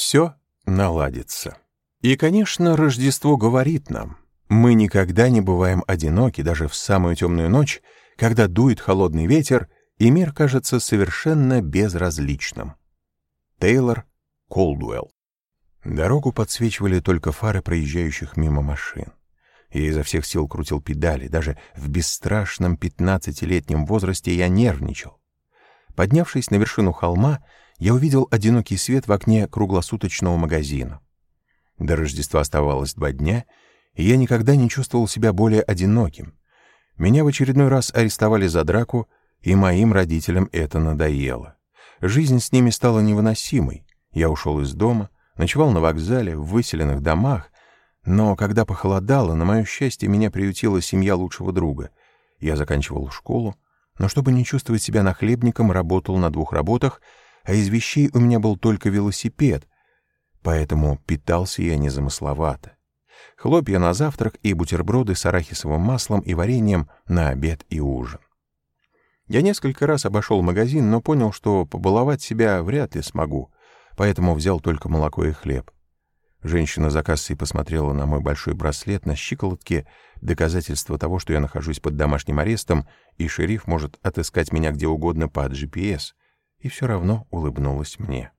Все наладится. И, конечно, Рождество говорит нам, мы никогда не бываем одиноки даже в самую темную ночь, когда дует холодный ветер, и мир кажется совершенно безразличным. Тейлор Колдуэлл Дорогу подсвечивали только фары проезжающих мимо машин. Я изо всех сил крутил педали, даже в бесстрашном пятнадцатилетнем возрасте я нервничал. Поднявшись на вершину холма, я увидел одинокий свет в окне круглосуточного магазина. До Рождества оставалось два дня, и я никогда не чувствовал себя более одиноким. Меня в очередной раз арестовали за драку, и моим родителям это надоело. Жизнь с ними стала невыносимой. Я ушел из дома, ночевал на вокзале, в выселенных домах, но когда похолодало, на мое счастье, меня приютила семья лучшего друга. Я заканчивал школу, но чтобы не чувствовать себя нахлебником, работал на двух работах, а из вещей у меня был только велосипед, поэтому питался я незамысловато. Хлопья на завтрак и бутерброды с арахисовым маслом и вареньем на обед и ужин. Я несколько раз обошел магазин, но понял, что побаловать себя вряд ли смогу, поэтому взял только молоко и хлеб. Женщина за кассой посмотрела на мой большой браслет на щиколотке, доказательство того, что я нахожусь под домашним арестом, и шериф может отыскать меня где угодно по GPS, и все равно улыбнулась мне.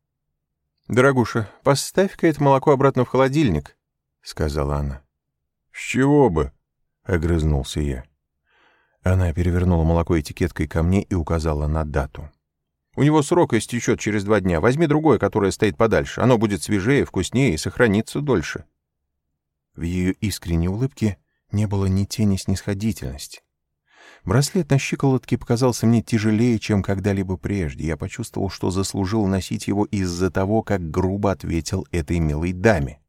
«Дорогуша, поставь-ка это молоко обратно в холодильник», — сказала она. «С чего бы?» — огрызнулся я. Она перевернула молоко этикеткой ко мне и указала на дату. «У него срок истечет через два дня. Возьми другое, которое стоит подальше. Оно будет свежее, вкуснее и сохранится дольше». В ее искренней улыбке не было ни тени снисходительности. Браслет на щиколотке показался мне тяжелее, чем когда-либо прежде. Я почувствовал, что заслужил носить его из-за того, как грубо ответил этой милой даме.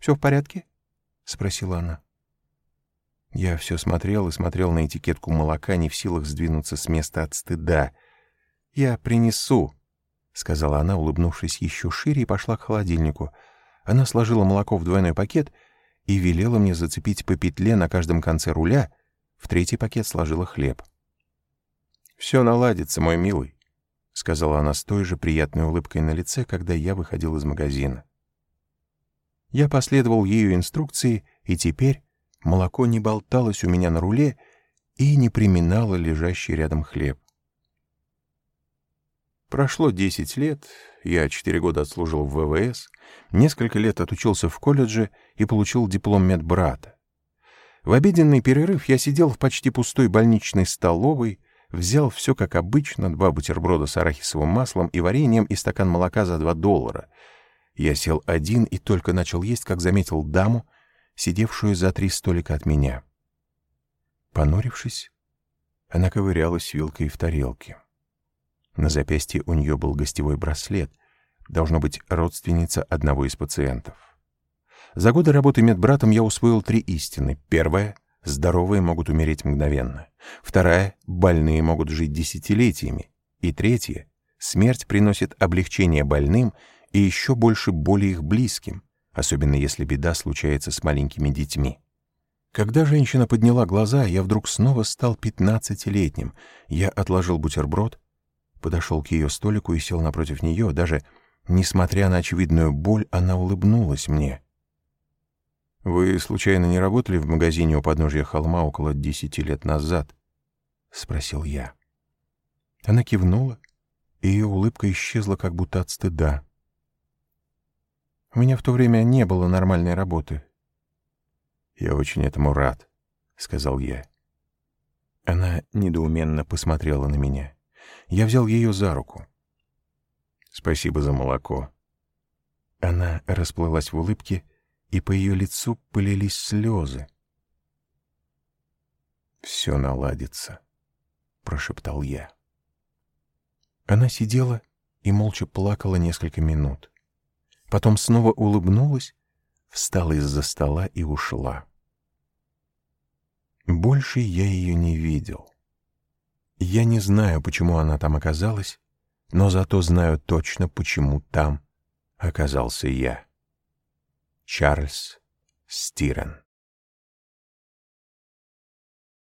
«Все в порядке?» — спросила она. Я все смотрел и смотрел на этикетку молока, не в силах сдвинуться с места от стыда. «Я принесу», — сказала она, улыбнувшись еще шире, и пошла к холодильнику. Она сложила молоко в двойной пакет и велела мне зацепить по петле на каждом конце руля — в третий пакет сложила хлеб. «Все наладится, мой милый», — сказала она с той же приятной улыбкой на лице, когда я выходил из магазина. Я последовал ее инструкции, и теперь молоко не болталось у меня на руле и не приминало лежащий рядом хлеб. Прошло десять лет, я четыре года отслужил в ВВС, несколько лет отучился в колледже и получил диплом медбрата. В обеденный перерыв я сидел в почти пустой больничной столовой, взял все как обычно, два бутерброда с арахисовым маслом и вареньем и стакан молока за два доллара. Я сел один и только начал есть, как заметил даму, сидевшую за три столика от меня. Понурившись, она ковырялась вилкой в тарелке. На запястье у нее был гостевой браслет, должно быть родственница одного из пациентов. За годы работы медбратом я усвоил три истины. Первая — здоровые могут умереть мгновенно. Вторая — больные могут жить десятилетиями. И третья — смерть приносит облегчение больным и еще больше боли их близким, особенно если беда случается с маленькими детьми. Когда женщина подняла глаза, я вдруг снова стал пятнадцатилетним. Я отложил бутерброд, подошел к ее столику и сел напротив нее. Даже несмотря на очевидную боль, она улыбнулась мне. «Вы, случайно, не работали в магазине у подножья холма около десяти лет назад?» — спросил я. Она кивнула, и ее улыбка исчезла как будто от стыда. «У меня в то время не было нормальной работы». «Я очень этому рад», — сказал я. Она недоуменно посмотрела на меня. Я взял ее за руку. «Спасибо за молоко». Она расплылась в улыбке, и по ее лицу полились слезы. «Все наладится», — прошептал я. Она сидела и молча плакала несколько минут. Потом снова улыбнулась, встала из-за стола и ушла. Больше я ее не видел. Я не знаю, почему она там оказалась, но зато знаю точно, почему там оказался я. Чарльз Стирен